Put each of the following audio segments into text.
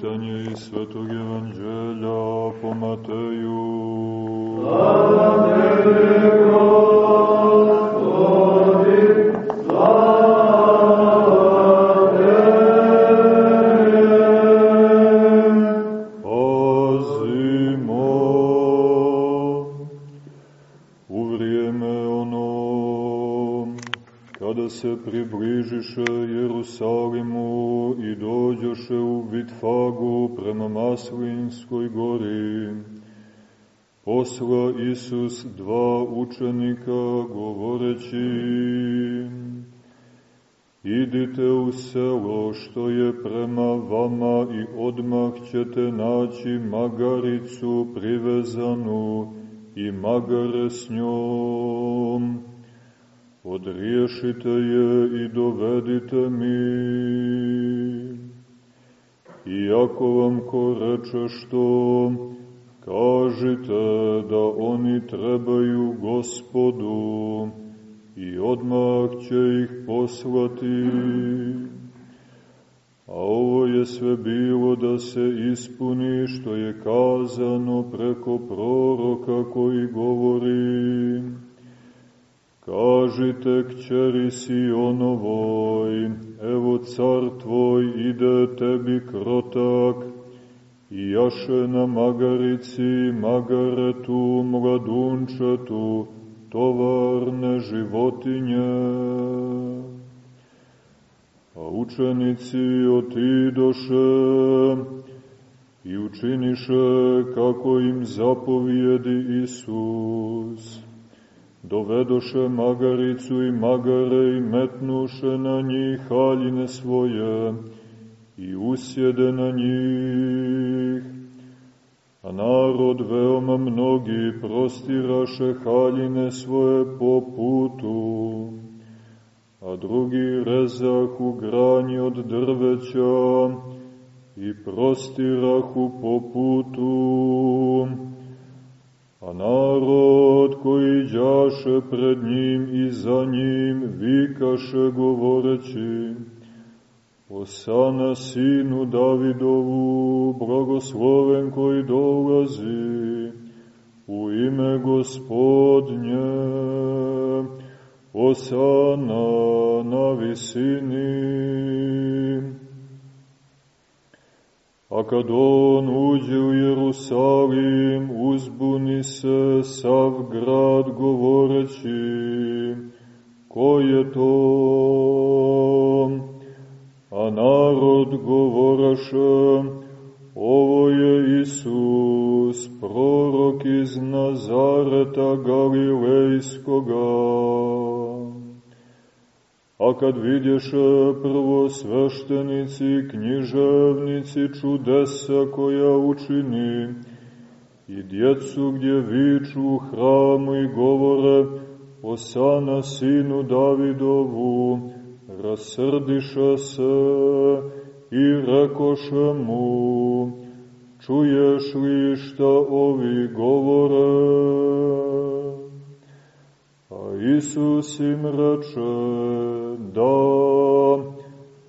Čitanje iz Svetog Evanđelja po Mateju. Slava slava Isus dva učenika govoreći, Idite u selo što je prema vama i odmah ćete naći magaricu privezanu i magare s njom. Odriješite je i dovedite mi. Iako vam ko reče što, kažite da oni trebaju gospodu i odmah će ih poslati. A ovo je sve bilo da se ispuni što je kazano preko proroka koji govori Kažite kćeri Sionovoj, evo car tvoj ide tebi krotak, i jaše na magarici, magaretu, mladunčetu, tovarne životinje. A učenici otidoše i učiniše kako im zapovijedi Isus. Dovedoše magaricu i magare i metnuše na njih haljine svoje i usjede na njih. A narod veoma mnogi prostiraše haljine svoje po putu, a drugi rezahu granji od drveća i prostirahu po putu, a narod koji đaše pred njim i za njim vikaše govoreći, Osana sinu Davidovu, blagosloven koji dolazi, u ime gospodnje, Osana na visini. A kad on uđe u Jerusalim, uzbuni se sav grad govoreći, ko je to? A narod govoraše, ovo je Isus, prorok iz Nazareta Galilejskoga. A kad vidješe prvo sveštenici književnici čudesa koja učini, i djecu gdje viču u hramu i govore, Osana sinu Davidovu, rasrdiša se i rekoše mu, čuješ li šta ovi govore? A Isus im reče, da,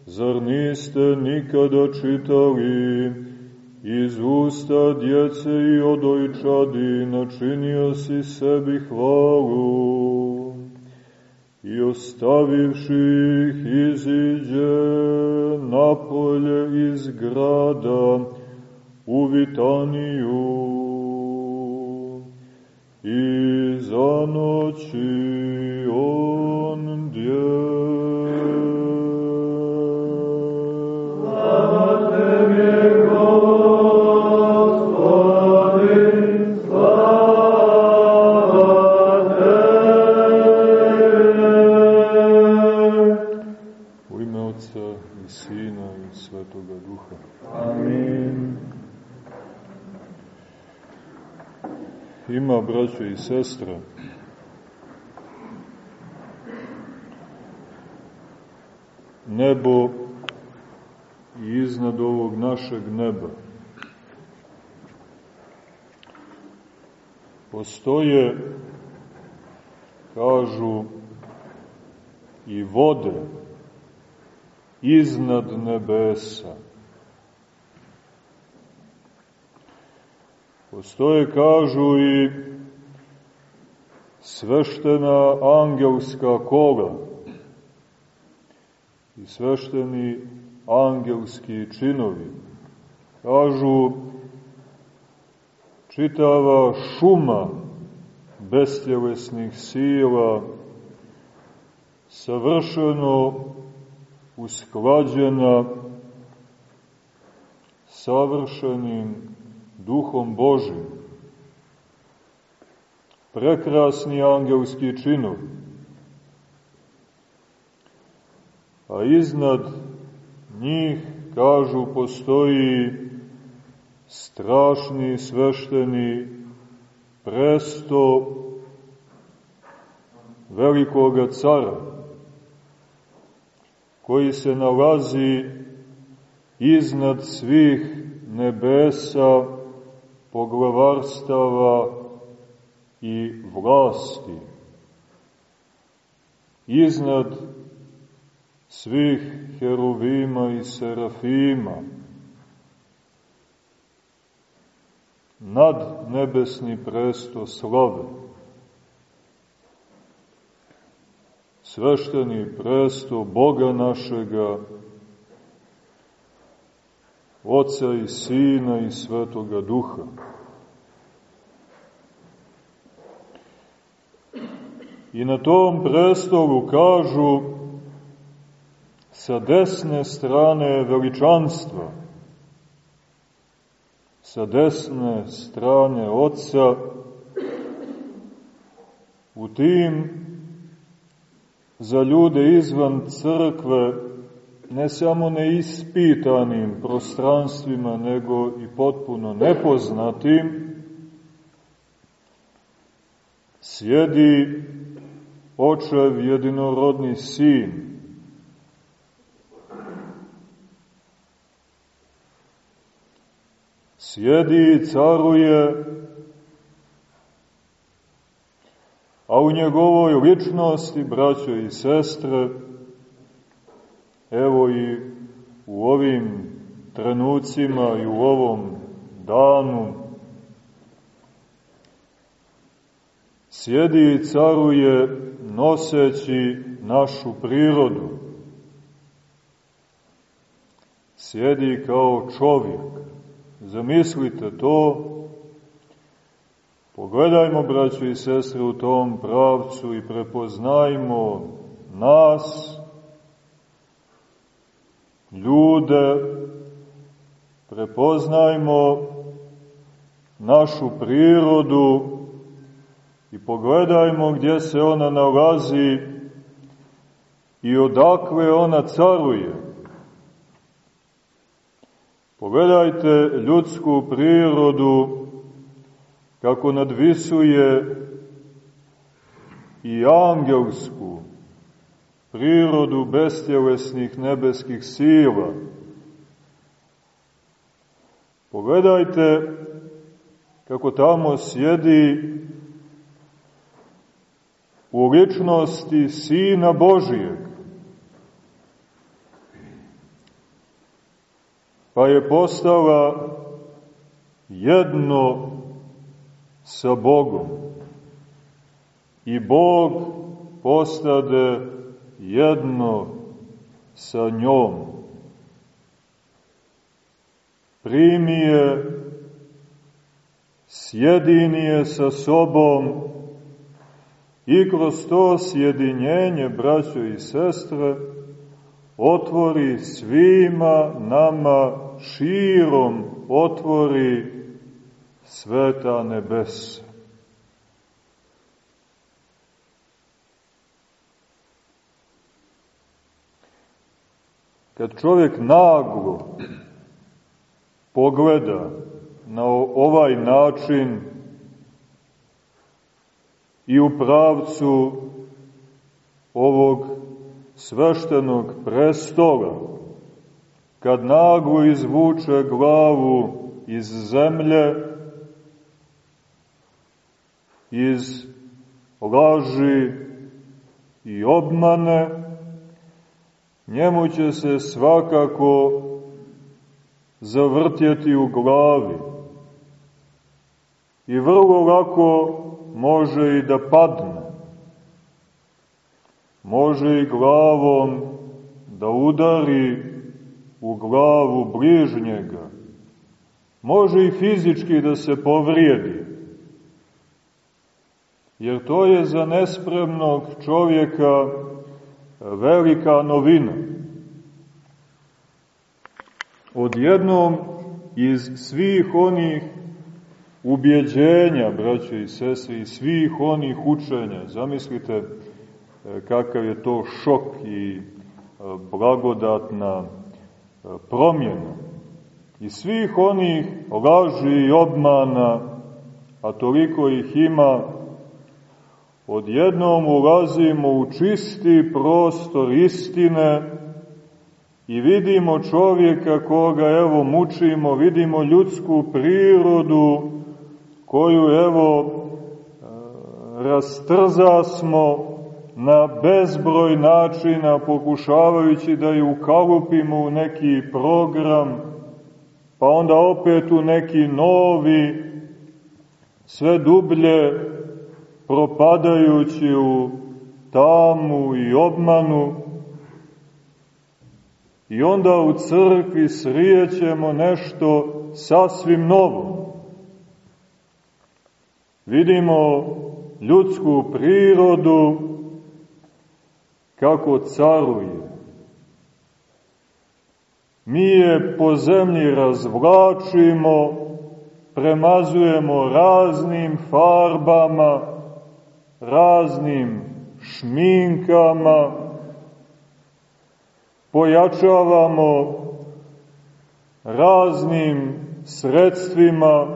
zar niste nikada čitali, iz usta djece i odojčadi načinio si sebi hvalu, i ostavivši ih iziđe napolje iz grada u Vitaniju. I za noći on Sina i Svetoga Duha. Amin. Ima, braćo i sestre, nebo i iznad ovog našeg neba. Postoje, kažu, i vode iznad nebesa. Postoje, kažu, i sveštena angelska kola i svešteni angelski činovi. Kažu, čitava šuma bestjelesnih sila, savršeno usklađena savršenim duhom Božim. Prekrasni angelski činovi. A iznad njih, kažu, postoji strašni svešteni presto velikoga cara, koji se nalazi iznad svih nebesa, poglavarstava i vlasti, iznad svih heruvima i serafima, nad nebesni presto slave. Svešteni presto Boga našega, Oca i Sina i Svetoga Duha. I na tom prestolu kažu sa desne strane veličanstva, sa desne strane Otca, u tim za ljude izvan crkve, ne samo neispitanim prostranstvima, nego i potpuno nepoznatim, sjedi očev jedinorodni sin, sjedi i caruje, a u njegovoj ličnosti, braćo i sestre, evo i u ovim trenucima i u ovom danu, sjedi i caruje noseći našu prirodu. Sjedi kao čovjek. Zamislite to, pogledajmo, braćo i sestre, u tom pravcu i prepoznajmo nas, ljude, prepoznajmo našu prirodu i pogledajmo gdje se ona nalazi i odakle ona caruje. Pogledajte ljudsku prirodu kako nadvisuje i angelsku prirodu bestjelesnih nebeskih sila. Pogledajte kako tamo sjedi u ličnosti Sina Božijeg, pa je postala jedno sa Bogom. I Bog postade jedno sa njom. Primi je, sjedini je sa sobom i kroz to sjedinjenje, braćo i sestre, otvori svima nama širom, otvori sveta nebesa. Kad čovjek naglo pogleda na ovaj način i u pravcu ovog sveštenog prestola, kad naglo izvuče glavu iz zemlje, iz laži i obmane, njemu će se svakako zavrtjeti u glavi. i vrlo lako može i da padne. Može i glavom da udari u glavu bližnjega. Može i fizički da se povrijedi. Jer to je za nespremnog čovjeka velika novina. Odjednom iz svih onih ubjeđenja, braće i sese, i svih onih učenja, zamislite e, kakav je to šok i e, blagodatna e, promjena. I svih onih laži i obmana, a toliko ih ima, odjednom ulazimo u čisti prostor istine i vidimo čovjeka koga evo mučimo, vidimo ljudsku prirodu koju evo rastrza smo na bezbroj načina pokušavajući da ju ukalupimo u neki program, pa onda opet u neki novi, sve dublje propadajući u tamu i obmanu, i onda u crkvi srijećemo nešto sasvim novo. Vidimo ljudsku prirodu kako caruje. Mi je po zemlji razvlačimo, premazujemo raznim farbama, raznim šminkama, pojačavamo raznim sredstvima,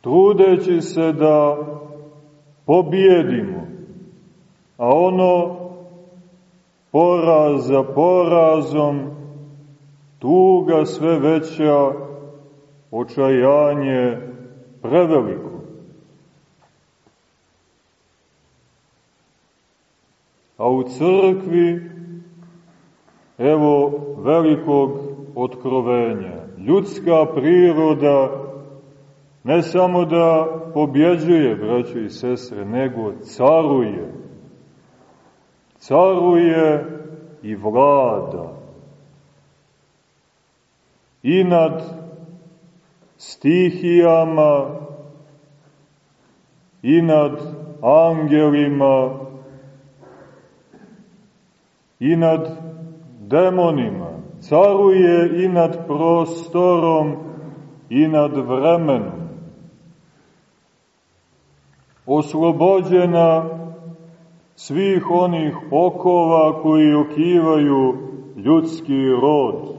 trudeći se da pobjedimo, a ono poraz za porazom, tuga sve veća, očajanje preveliko. A u crkvi, evo velikog otkrovenja, ljudska priroda ne samo da pobjeđuje, braćo i sestre, nego caruje. Caruje i vlada. I nad stihijama, i nad angelima, i nad demonima. Caruje i nad prostorom, i nad vremenom oslobođena svih onih okova koji okivaju ljudski rod.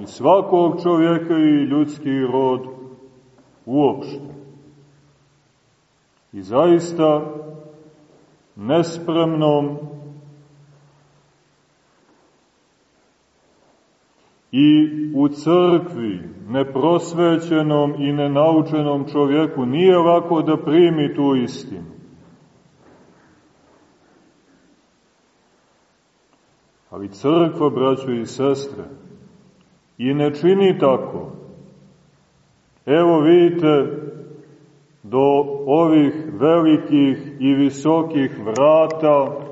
I svakog čovjeka i ljudski rod uopšte. I zaista nespremnom i u crkvi, neprosvećenom i nenaučenom čovjeku, nije lako da primi tu istinu. Ali crkva, braćo i sestre, i ne čini tako. Evo vidite, do ovih velikih i visokih vrata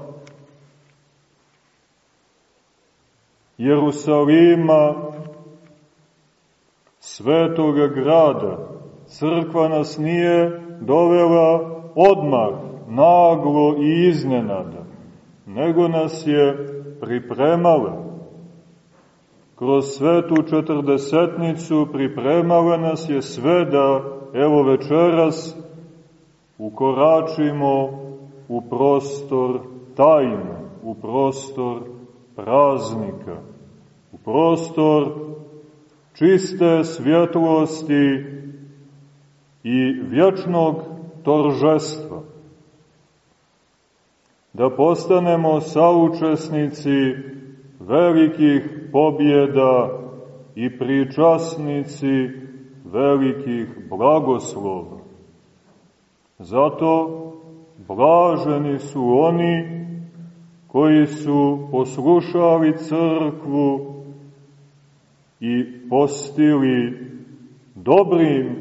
Jerusalima, svetoga grada. Crkva nas nije dovela odmah, naglo i iznenada, nego nas je pripremala. Kroz svetu četrdesetnicu pripremala nas je sve da, evo večeras, ukoračimo u prostor tajne, u prostor praznika u prostor čiste svjetlosti i vječnog toržestva. Da postanemo saučesnici velikih pobjeda i pričasnici velikih blagoslova. Zato blaženi su oni koji su poslušali crkvu i postili dobrim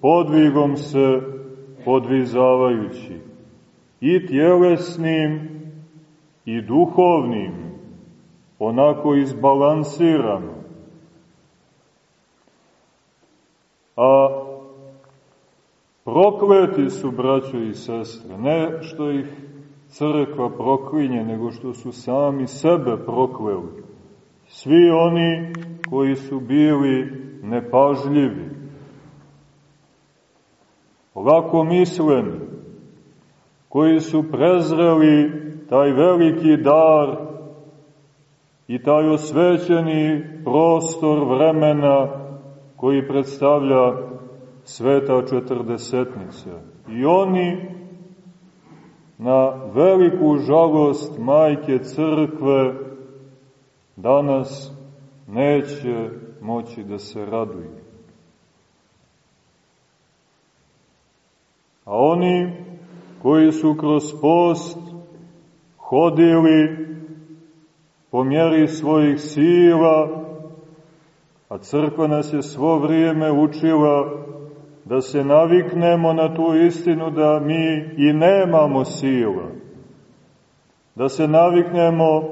podvigom se podvizavajući, i tjelesnim i duhovnim, onako izbalansirano. A prokleti su, braćo i sestre, ne što ih crkva proklinje, nego što su sami sebe prokleli. Svi oni koji su bili nepažljivi, lako misleni, koji su prezreli taj veliki dar i taj osvećeni prostor vremena koji predstavlja sveta četrdesetnica. I oni na veliku žalost majke crkve danas neće moći da se raduju. A oni koji su kroz post hodili po mjeri svojih sila, a crkva nas je svo vrijeme učila da se naviknemo na tu istinu da mi i nemamo sila, da se naviknemo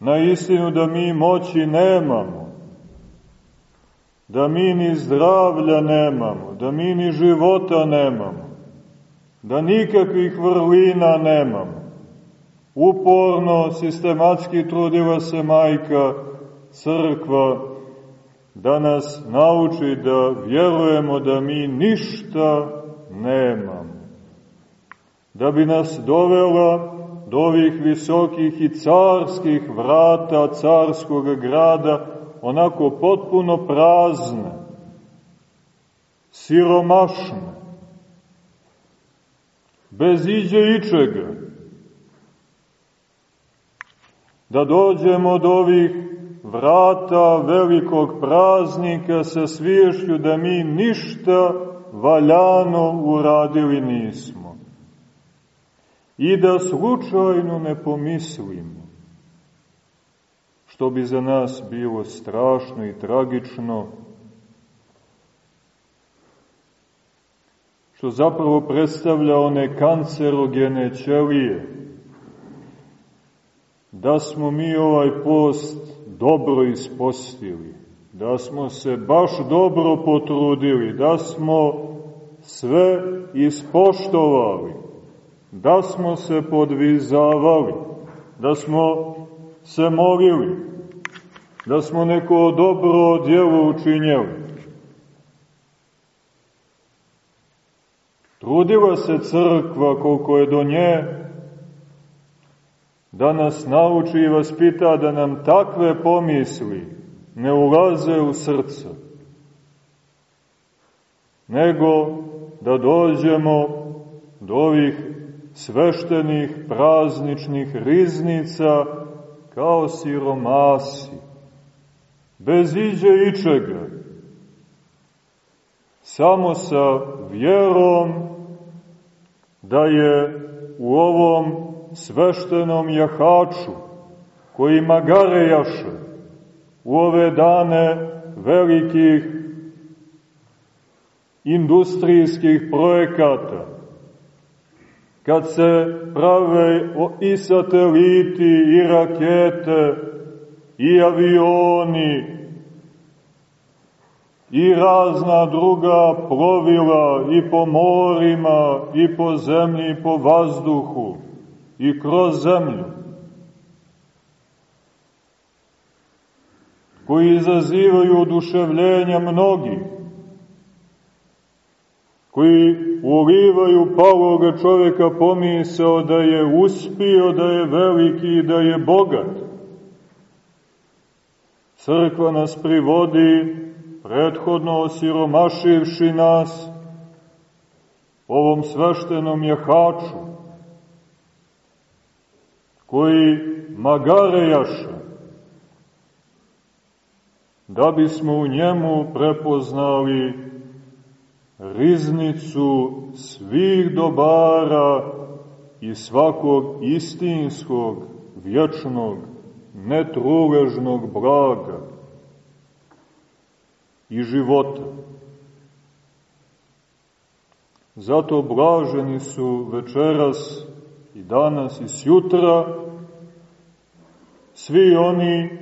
na istinu da mi moći nemamo, da mi ni zdravlja nemamo, da mi ni života nemamo, da nikakvih vrlina nemamo. Uporno, sistematski trudila se majka, crkva, da nas nauči da vjerujemo da mi ništa nemamo. Da bi nas dovela do ovih visokih i carskih vrata carskog grada, onako potpuno prazne, siromašne, bez iđe ičega, da dođemo do ovih vrata velikog praznika sa sviješću da mi ništa valjano uradili nismo. I da slučajno ne pomislimo, što bi za nas bilo strašno i tragično, što zapravo predstavlja one kancerogene ćelije, da smo mi ovaj post dobro ispostili, da smo se baš dobro potrudili, da smo sve ispoštovali, da smo se podvizavali, da smo se molili, da smo neko dobro djelo učinjeli. Trudila se crkva koliko je do nje da nas nauči i vaspita da nam takve pomisli ne ulaze u srce, nego da dođemo do ovih sveštenih prazničnih riznica kao siromasi, bez iđe ičega, samo sa vjerom da je u ovom sveštenom jahaču, koji magare jaše u ove dane velikih industrijskih projekata, kad se prave i sateliti, i rakete, i avioni, i razna druga plovila i po morima, i po zemlji, i po vazduhu, i kroz zemlju, koji izazivaju oduševljenja mnogih, koji ulivaju paloga čoveka pomisao da je uspio, da je veliki i da je bogat. Crkva nas privodi, prethodno osiromašivši nas, ovom sveštenom jahaču, koji magare jaše, da bismo u njemu prepoznali riznicu svih dobara i svakog istinskog, vječnog, netruležnog blaga. i života. Zato blaženi su večeras i danas i sjutra svi oni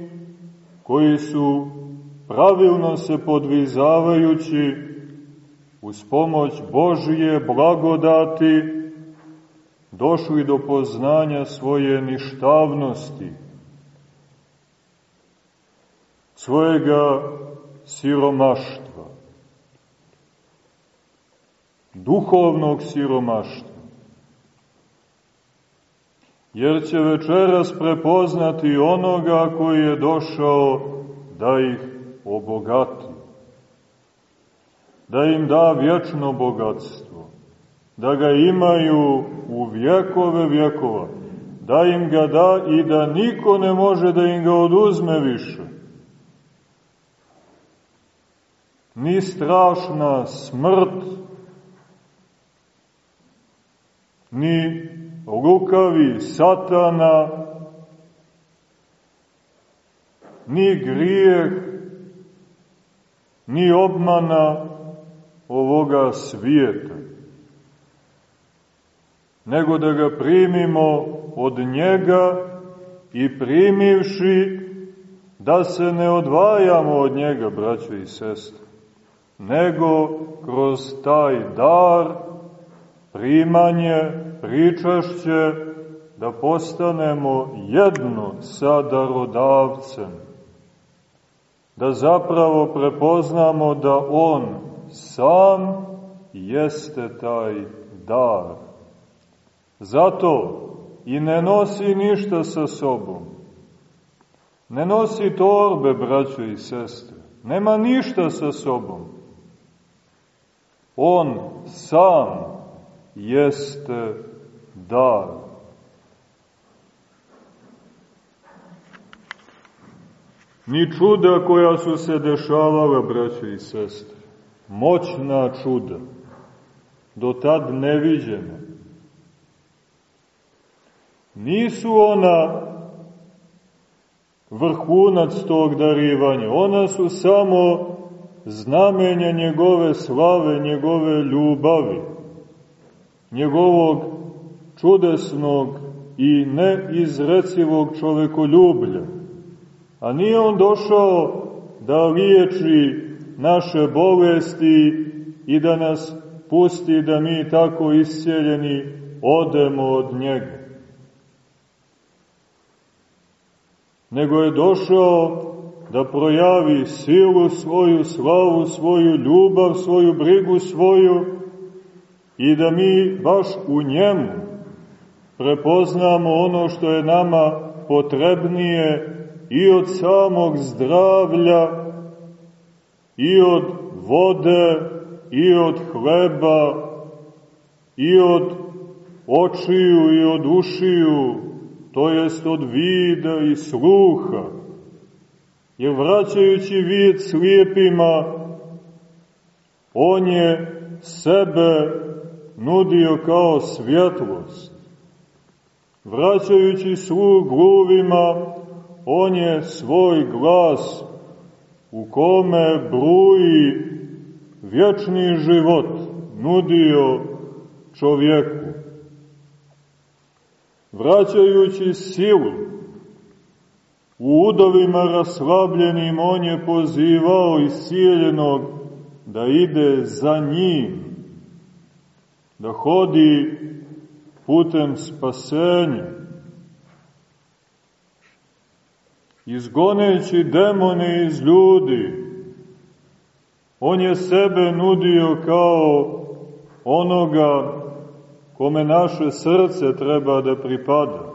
koji su pravilno se podvizavajući uz pomoć Božije blagodati došli do poznanja svoje ništavnosti, svojega siromaštva, duhovnog siromaštva. Jer će večeras prepoznati onoga koji je došao da ih obogati, da im da vječno bogatstvo, da ga imaju u vjekove vjekova, da im ga da i da niko ne može da im ga oduzme više. Ni strašna smrt, ni lukavi satana, ni grijeh, ni obmana ovoga svijeta, nego da ga primimo od njega i primivši da se ne odvajamo od njega, braćo i sestre, nego kroz taj dar, primanje, pričašće, da postanemo jedno sa darodavcem, da zapravo prepoznamo da On sam jeste taj dar. Zato i ne nosi ništa sa sobom. Ne nosi torbe, braćo i sestre. Nema ništa sa sobom. On sam jeste dar. Ni čuda koja su se dešavala, braćo i sestre, moćna čuda, do tad neviđena, nisu ona vrhunac tog darivanja, ona su samo znamenja njegove slave, njegove ljubavi, njegovog čudesnog i neizrecivog čovekoljublja. A nije on došao da liječi naše bolesti i da nas pusti da mi tako isceljeni odemo od njega. Nego je došao da projavi silu svoju, slavu svoju, ljubav svoju, brigu svoju i da mi baš u njemu prepoznamo ono što je nama potrebnije i od samog zdravlja, i od vode, i od hleba, i od očiju, i od ušiju, to jest od vida i sluha. Jer vraćajući vid slijepima, on je sebe nudio kao svjetlost. Vraćajući sluh gluvima, on je svoj glas u kome bruji vječni život nudio čovjeku. Vraćajući silu, u udovima raslabljenim on je pozivao isijeljenog da ide za njim, da hodi putem spasenja, izgoneći demone iz ljudi, on je sebe nudio kao onoga kome naše srce treba da pripada.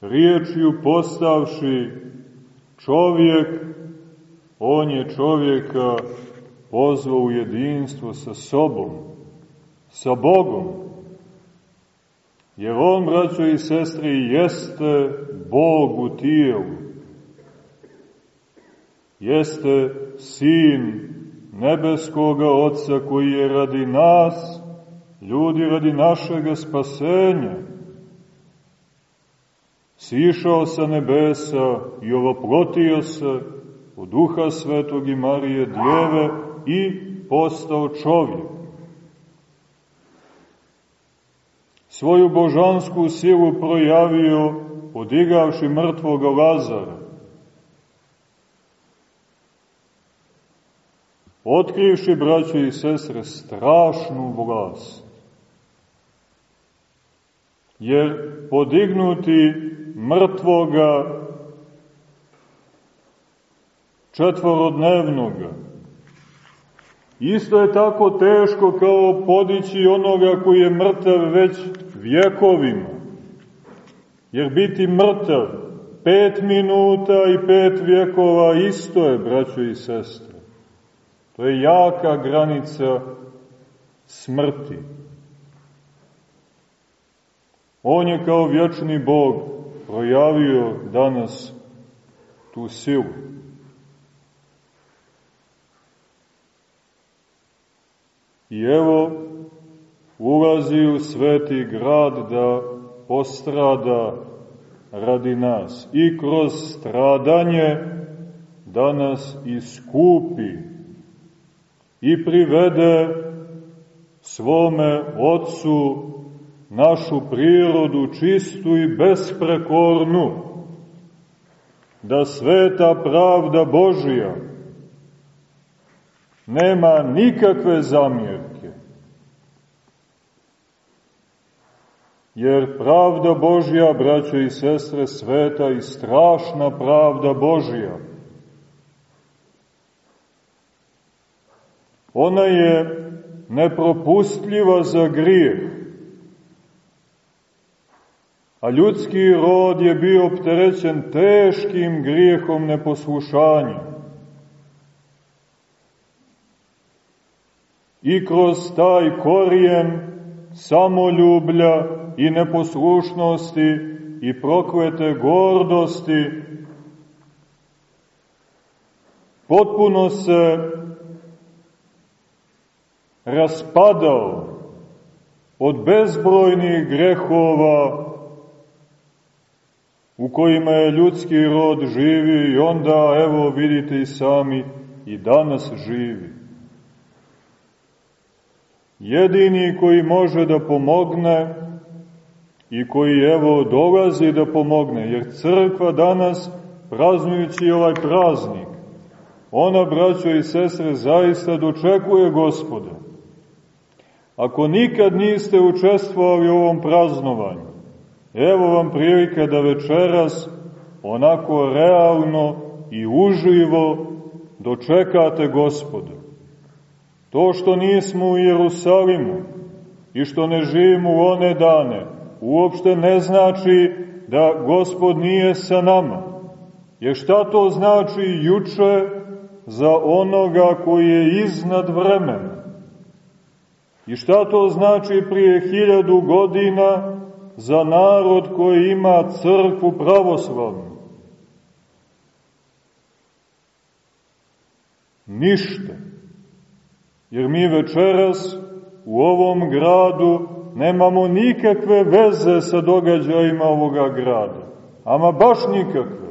Riječju postavši čovjek, on je čovjeka pozvao u jedinstvo sa sobom, sa Bogom. Jer on, braćo i sestri, jeste Bog u tijelu. Jeste Sin nebeskoga Otca koji je radi nas, ljudi radi našega spasenja, sišao sa nebesa i ovoplotio se od duha svetog i Marije djeve i postao čovjek. Svoju božansku silu projavio podigavši mrtvog Lazara. Otkrivši, braćo i sestre, strašnu vlast. Jer podignuti mrtvoga četvorodnevnoga, isto je tako teško kao podići onoga koji je mrtav već vjekovima. Jer biti mrtav pet minuta i pet vjekova isto je, braćo i sestre. To je jaka granica smrti. On je kao vječni Bog projavio danas tu silu. I evo, ulazi u sveti grad da postrada radi nas. I kroz stradanje da nas iskupi i privede svome Otcu našu prirodu čistu i besprekornu, da sveta pravda Božija nema nikakve zamjerke. Jer pravda Božja, braćo i sestre, sveta i strašna pravda Božja, ona je nepropustljiva za grijeh, a ljudski rod je bio opterećen teškim grijehom neposlušanja. I kroz taj korijen samoljublja i neposlušnosti i proklete gordosti potpuno se raspadao od bezbrojnih grehova u kojima je ljudski rod živi i onda, evo vidite i sami, i danas živi. Jedini koji može da pomogne i koji evo dolazi da pomogne, jer crkva danas, praznujući ovaj praznik, ona, braćo i sestre, zaista dočekuje gospoda. Ako nikad niste učestvovali u ovom praznovanju, Evo vam prilika da večeras onako realno i uživo dočekate gospoda. To što nismo u Jerusalimu i što ne živimo u one dane, uopšte ne znači da gospod nije sa nama. Jer šta to znači juče za onoga koji je iznad vremena? I šta to znači prije hiljadu godina za narod koji ima crkvu pravoslavnu. Ništa. Jer mi večeras u ovom gradu nemamo nikakve veze sa događajima ovoga grada. Ama baš nikakve.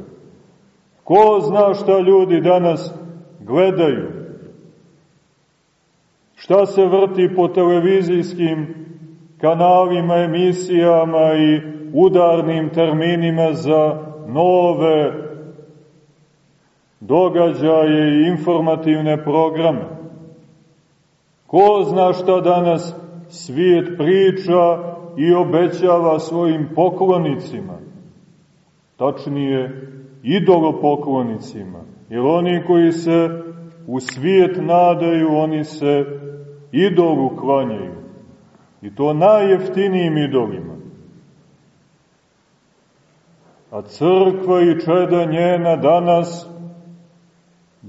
Ko zna šta ljudi danas gledaju? Šta se vrti po televizijskim kanalima, emisijama i udarnim terminima za nove događaje i informativne programe. Ko zna šta danas svijet priča i obećava svojim poklonicima, tačnije idolopoklonicima, jer oni koji se u svijet nadaju, oni se idolu klanjaju. I to najjeftinijim idolima. A crkva i čeda njena danas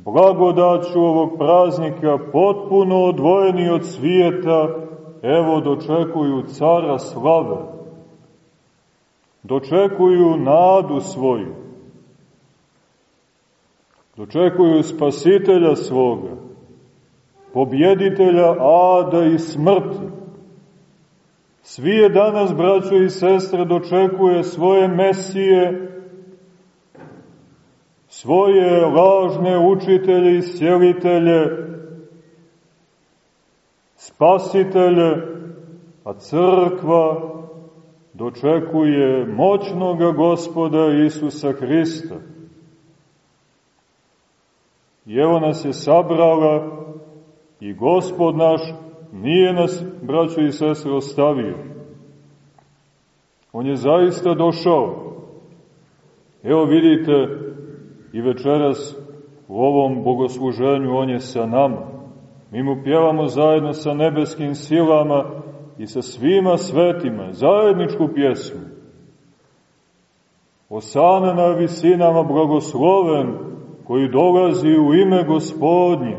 blagodaću ovog praznika potpuno odvojeni od svijeta, evo dočekuju cara slave. Dočekuju nadu svoju. Dočekuju spasitelja svoga, pobjeditelja ada i smrti Svi je danas, braćo i sestre, dočekuje svoje mesije, svoje lažne učitelje i sjelitelje, spasitelje, a crkva dočekuje moćnoga gospoda Isusa Hrista. I evo nas je sabrala i gospod naš nije nas, braćo i sestre, ostavio. On je zaista došao. Evo vidite, i večeras u ovom bogosluženju on je sa nama. Mi mu pjevamo zajedno sa nebeskim silama i sa svima svetima, zajedničku pjesmu. Osana na visinama blagosloven, koji dolazi u ime gospodnje.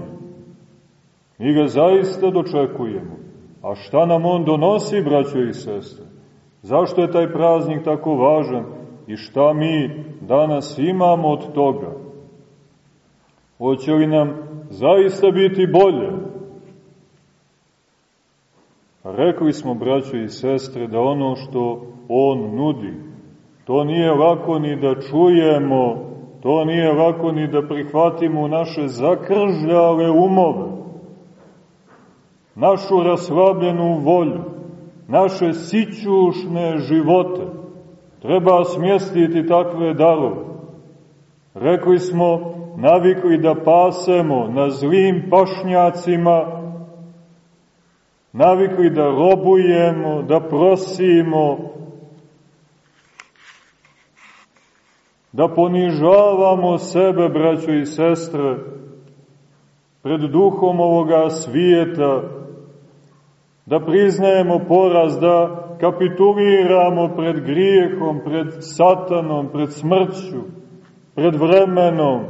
Mi ga zaista dočekujemo. A šta nam on donosi, braćo i sestre? Zašto je taj praznik tako važan i šta mi danas imamo od toga? Hoće li nam zaista biti bolje? Rekli smo, braćo i sestre, da ono što on nudi, to nije lako ni da čujemo, to nije lako ni da prihvatimo naše zakržljale umove, našu raslabljenu volju, naše sićušne živote. Treba smjestiti takve darove. Rekli smo, navikli da pasemo na zlim pašnjacima, navikli da robujemo, da prosimo, da ponižavamo sebe, braćo i sestre, pred duhom ovoga svijeta, da priznajemo poraz, da kapituliramo pred grijehom, pred satanom, pred smrću, pred vremenom.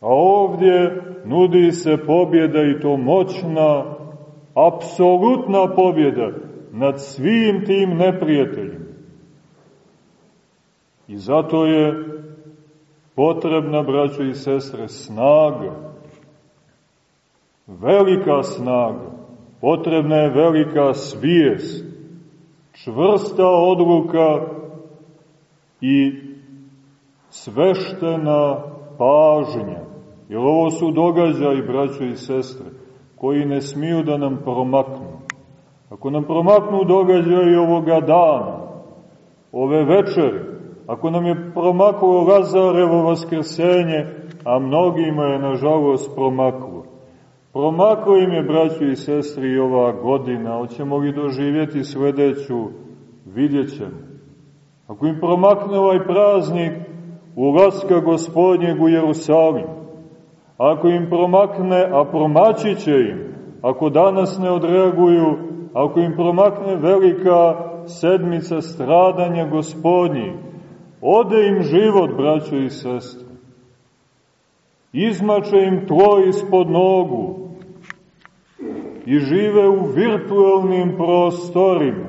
A ovdje nudi se pobjeda i to moćna, apsolutna pobjeda nad svim tim neprijateljima. I zato je potrebna, braćo i sestre, snaga, velika snaga, potrebna je velika svijest, čvrsta odluka i sveštena pažnja. Jer ovo su događaji, braćo i sestre, koji ne smiju da nam promaknu. Ako nam promaknu događaji ovoga dana, ove večeri, ako nam je promaklo Lazarevo vaskrsenje, a mnogima je, nažalost, promaklo. Promaklo im je, braćo i sestri, ova godina, hoćemo li doživjeti sledeću, vidjet ćemo. Ako im promakne ovaj praznik ulaska gospodnjeg u Jerusalim, ako im promakne, a promaći će im, ako danas ne odreaguju, ako im promakne velika sedmica stradanja gospodnjih, ode im život, braćo i sestre. Izmače im tlo ispod nogu i žive u virtualnim prostorima.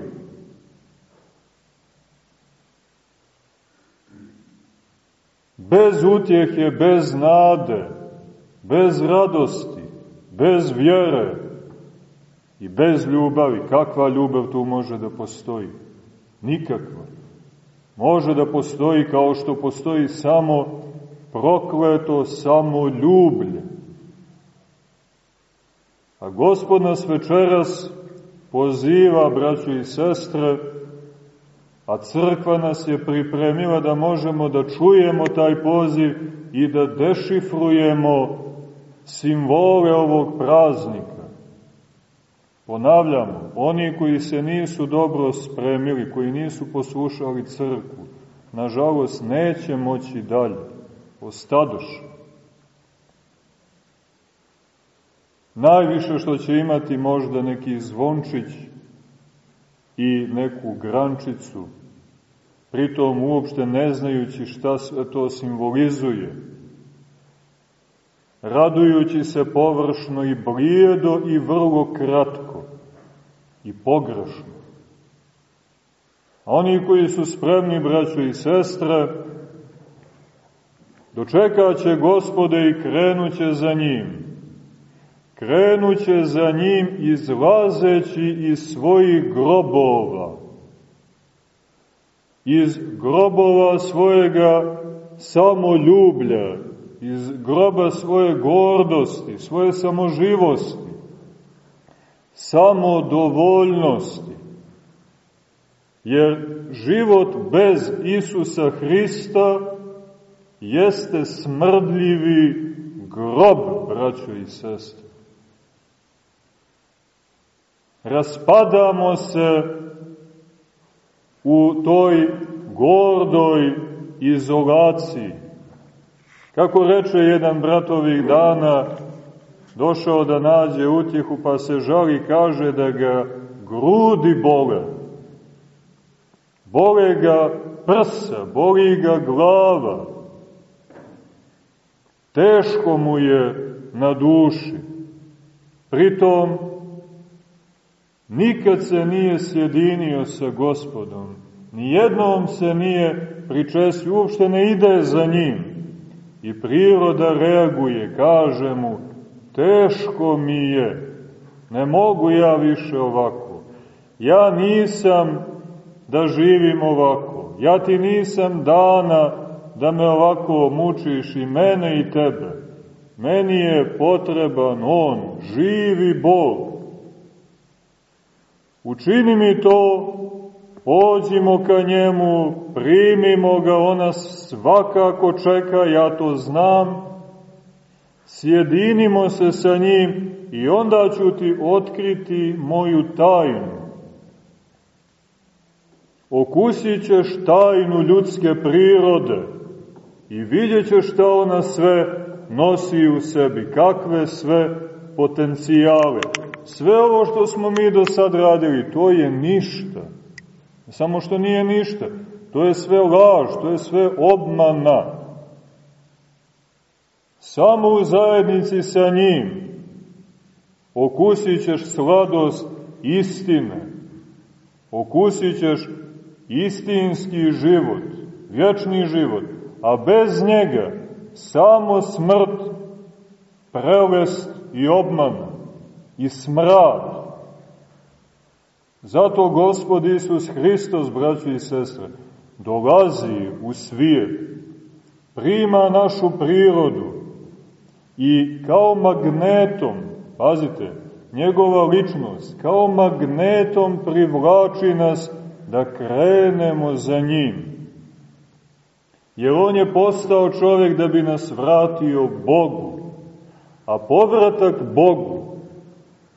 Bez utjehe, bez nade, bez radosti, bez vjere i bez ljubavi. Kakva ljubav tu može da postoji? Nikakva. Može da postoji kao što postoji samo prokleto samo ljublje. A gospod nas večeras poziva, braćo i sestre, a crkva nas je pripremila da možemo da čujemo taj poziv i da dešifrujemo simbole ovog praznika. Ponavljamo, oni koji se nisu dobro spremili, koji nisu poslušali crkvu, nažalost neće moći dalje, ostadoše. Najviše što će imati možda neki zvončić i neku grančicu, pritom uopšte ne znajući šta sve to simbolizuje, radujući se površno i blijedo i vrlo kratko i pogrešno. A oni koji su spremni, braćo i sestre, dočekat će gospode i krenuće za njim. krenuće za njim izlazeći iz svojih grobova, iz grobova svojega samoljublja, iz groba svoje gordosti, svoje samoživosti, samodovoljnosti. Jer život bez Isusa Hrista jeste smrdljivi grob, braćo i sestre. Raspadamo se u toj gordoj izolaciji. Kako reče jedan brat ovih dana, došao da nađe utjehu pa se žali kaže da ga grudi bole. Bole ga prsa, boli ga glava. Teško mu je na duši. Pritom, nikad se nije sjedinio sa gospodom. Nijednom se nije pričestio, uopšte ne ide za njim. I priroda reaguje, kaže mu, teško mi je, ne mogu ja više ovako. Ja nisam da živim ovako. Ja ti nisam dana da me ovako mučiš i mene i tebe. Meni je potreban On, živi Bog. Učini mi to, pođimo ka njemu, primimo ga, ona svakako čeka, ja to znam, sjedinimo se sa njim i onda ću ti otkriti moju tajnu. Okusit ćeš tajnu ljudske prirode i vidjet ćeš šta ona sve nosi u sebi, kakve sve potencijale. Sve ovo što smo mi do sad radili, to je ništa. Samo što nije ništa. To je sve laž, to je sve obmana. Samo u zajednici sa njim okusit ćeš sladost istine. Okusit ćeš istinski život, vječni život, a bez njega samo smrt, prelest i obmana i smrad. Zato Gospod Isus Hristos, braći i sestre, dolazi u svijet, prima našu prirodu i kao magnetom, pazite, njegova ličnost, kao magnetom privlači nas da krenemo za njim. Jer on je postao čovjek da bi nas vratio Bogu. A povratak Bogu,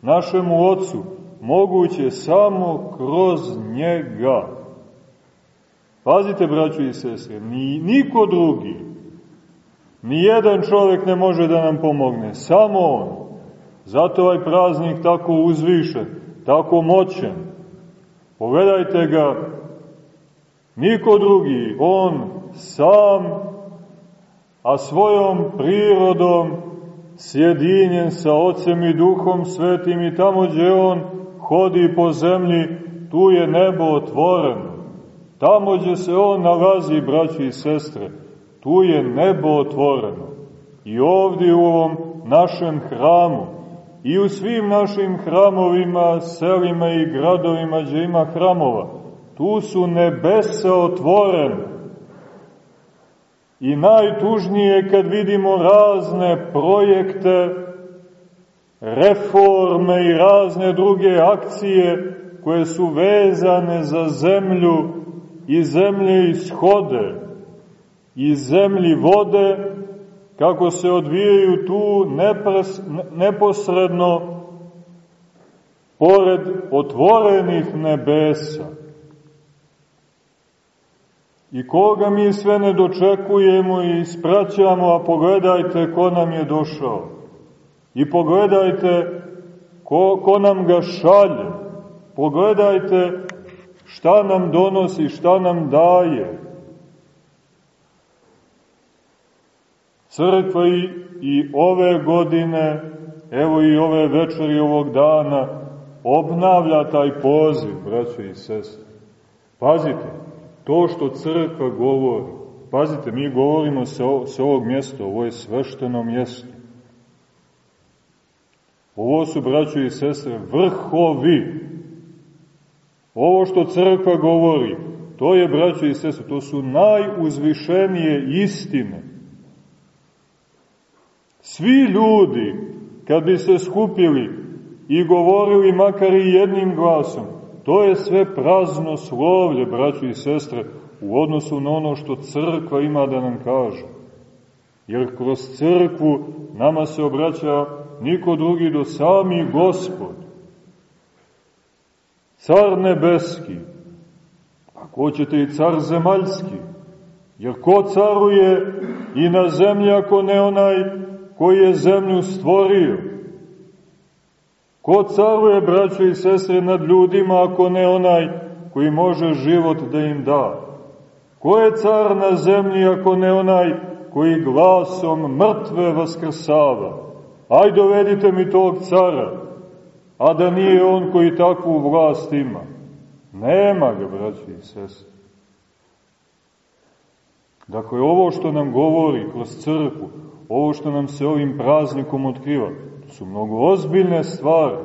našemu Otcu, moguće samo kroz njega. Pazite, braćo i sestre, ni, niko drugi, ni jedan čovjek ne može da nam pomogne, samo on. Zato ovaj praznik tako uzvišen, tako moćen. Pogledajte ga, niko drugi, on sam, a svojom prirodom sjedinjen sa Otcem i Duhom Svetim i tamo gdje on hodi po zemlji, tu je nebo otvoreno. Tamo gdje se on nalazi, braći i sestre, tu je nebo otvoreno. I ovdje u ovom našem hramu, i u svim našim hramovima, selima i gradovima gdje ima hramova, tu su nebesa otvorene. I najtužnije kad vidimo razne projekte, reforme i razne druge akcije koje su vezane za zemlju i zemlje ishode i zemlji vode, kako se odvijaju tu nepres, neposredno pored otvorenih nebesa. I koga mi sve ne dočekujemo i ispraćamo, a pogledajte ko nam je došao. I pogledajte ko, ko nam ga šalje. Pogledajte šta nam donosi, šta nam daje. Crkva i, i ove godine, evo i ove večeri ovog dana, obnavlja taj poziv, braćo i sestre. Pazite, to što crkva govori, pazite, mi govorimo sa, ovog mjesta, ovo je svešteno mjesto. Ovo su, braćo i sestre, vrhovi. Ovo što crkva govori, to je, braćo i sestre, to su najuzvišenije istine. Svi ljudi, kad bi se skupili i govorili makar i jednim glasom, to je sve prazno slovlje, braćo i sestre, u odnosu na ono što crkva ima da nam kaže. Jer kroz crkvu nama se obraća niko drugi do sami Gospod. Car nebeski, ako hoćete i car zemaljski, jer ko caruje i na zemlji ako ne onaj koji je zemlju stvorio? Ko caruje, braćo i sestre, nad ljudima ako ne onaj koji može život da im da? Ko je car na zemlji ako ne onaj koji glasom mrtve vaskrsava? Aj dovedite mi tog cara, a da nije on koji takvu vlast ima. Nema ga, braći i sestre. Dakle, ovo što nam govori kroz crku, ovo što nam se ovim praznikom otkriva, su mnogo ozbiljne stvari.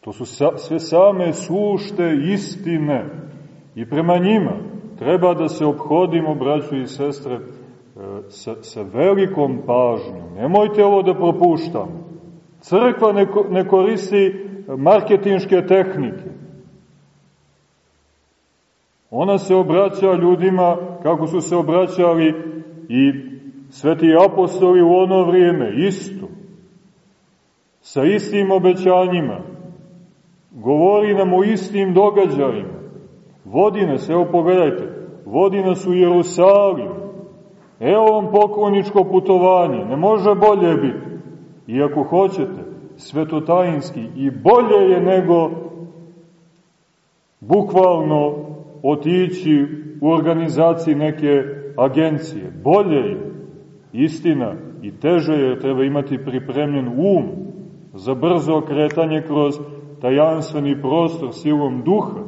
To su sa, sve same sušte istine i prema njima treba da se obhodimo, braćo i sestre, sa, sa velikom pažnjom. Nemojte ovo da propuštamo. Crkva ne, ne koristi marketinške tehnike. Ona se obraća ljudima kako su se obraćali i sveti apostoli u ono vrijeme, isto. Sa istim obećanjima. Govori nam o istim događajima. Vodi nas, evo pogledajte, vodi nas u Jerusalim. Evo vam pokloničko putovanje, ne može bolje biti. I ako hoćete, svetotajinski i bolje je nego bukvalno otići u organizaciji neke agencije. Bolje je, istina, i teže je, treba imati pripremljen um za brzo kretanje kroz tajanstveni prostor silom duha.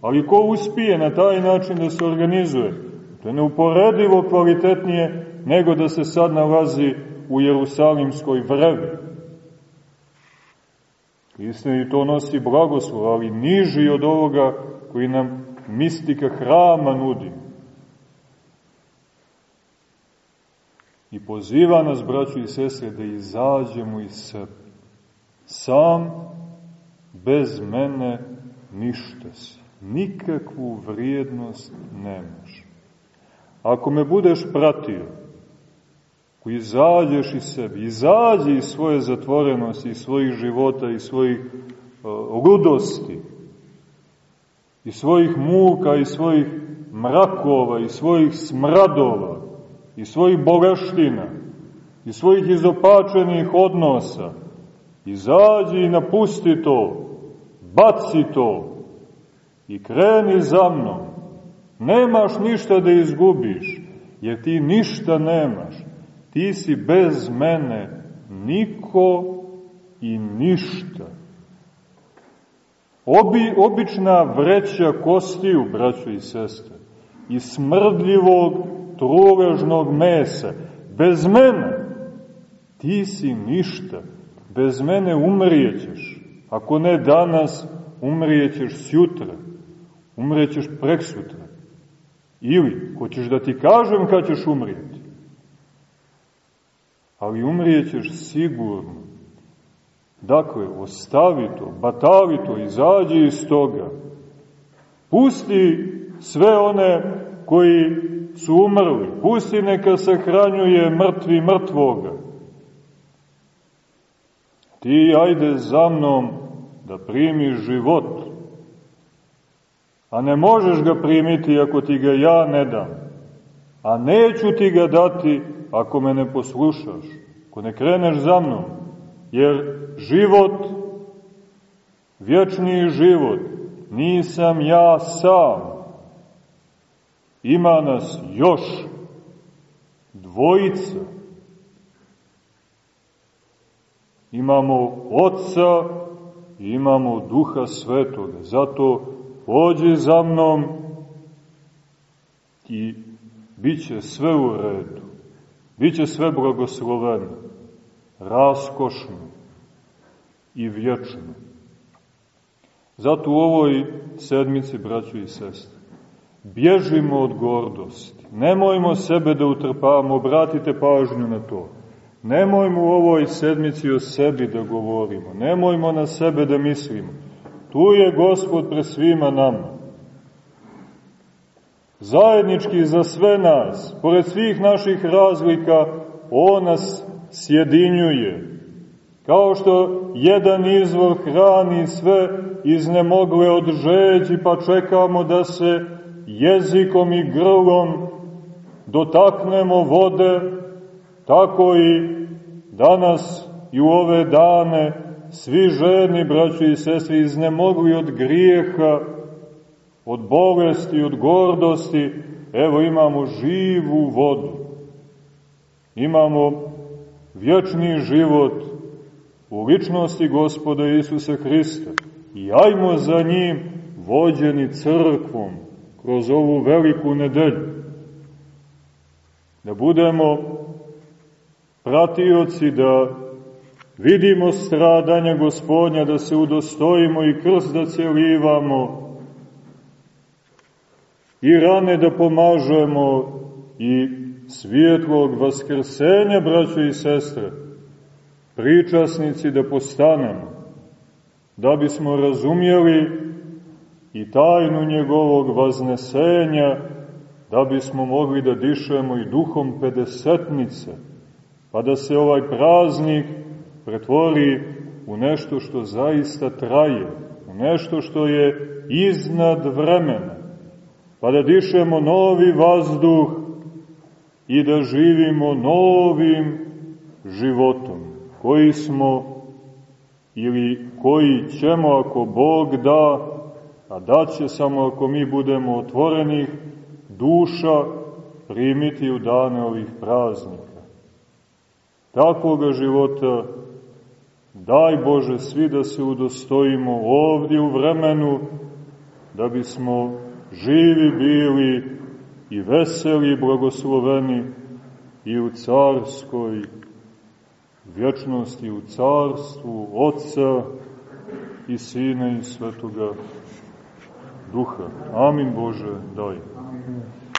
Ali ko uspije na taj način da se organizuje? To je neuporedivo kvalitetnije nego da se sad nalazi u Jerusalimskoj vrevi. Istina i to nosi blagoslov, ali niži od ovoga koji nam mistika hrama nudi. I poziva nas, braćo i sestre, da izađemo iz sebe. Sam, bez mene, ništa si. Nikakvu vrijednost nemaš. Ako me budeš pratio, ako izađeš iz sebe, izađi iz svoje zatvorenosti, iz svojih života, iz svojih uh, ludosti, iz svojih muka, iz svojih mrakova, iz svojih smradova, iz svojih bogaština, iz svojih izopačenih odnosa, izađi i napusti to, baci to i kreni za mnom. Nemaš ništa da izgubiš, jer ti ništa nemaš. Ti si bez mene niko i ništa. Obi, obična vreća kostiju, braćo i sestre, i smrdljivog truležnog mesa. Bez mene ti si ništa. Bez mene umrijećeš. Ako ne danas, umrijećeš sjutra. Umrijećeš prek sutra. Ili, hoćeš da ti kažem kad ćeš umrijeti? Ali umrijećeš sigurno. Dakle, ostavi to, batavi to, izađi iz toga. Pusti sve one koji su umrli. Pusti neka se hranjuje mrtvi mrtvoga. Ti ajde za mnom da primiš život. A ne možeš ga primiti ako ti ga ja ne dam. A neću ti ga dati ako me ne poslušaš. Ako ne kreneš za mnom. Jer život, vječni život, nisam ja sam. Ima nas još dvojica. Imamo Otca i imamo Duha Svetoga. Zato pođi za mnom i bit će sve u redu. Biće sve blagosloveno. raskošno i vječno. Zato u ovoj sedmici, braćo i sestre, bježimo od gordosti. Nemojmo sebe da utrpamo, obratite pažnju na to. Nemojmo u ovoj sedmici o sebi da govorimo. Nemojmo na sebe da mislimo. Tu je Gospod pre svima nama. Zajednički za sve nas, pored svih naših razlika, On nas sjedinjuje. Kao što jedan izvor hrani sve iznemogle od žeđi, pa čekamo da se jezikom i grlom dotaknemo vode, tako i danas i u ove dane svi ženi, braći i sestri, iznemogli od grijeha, od bolesti, od gordosti, evo imamo živu vodu. Imamo vječni život u ličnosti gospoda Isusa Hrista. I ajmo za njim vođeni crkvom kroz ovu veliku nedelju. Da budemo pratioci, da vidimo stradanja gospodnja, da se udostojimo i krst da celivamo, i rane da pomažemo i svijetlog vaskrsenja, braćo i sestre, pričasnici da postanemo, da bismo razumjeli i tajnu njegovog vaznesenja, da bismo mogli da dišemo i duhom pedesetnice, pa da se ovaj praznik pretvori u nešto što zaista traje, u nešto što je iznad vremena, pa da dišemo novi vazduh i da živimo novim životom, koji smo ili koji ćemo ako Bog da, a daće samo ako mi budemo otvorenih duša primiti u dane ovih praznika. Takvoga života daj Bože svi da se udostojimo ovdje u vremenu da bismo živi bili i veseli i blagosloveni i u carskoj vječnosti, u carstvu Otca i Sina i Svetoga Duha. Amin Bože, daj.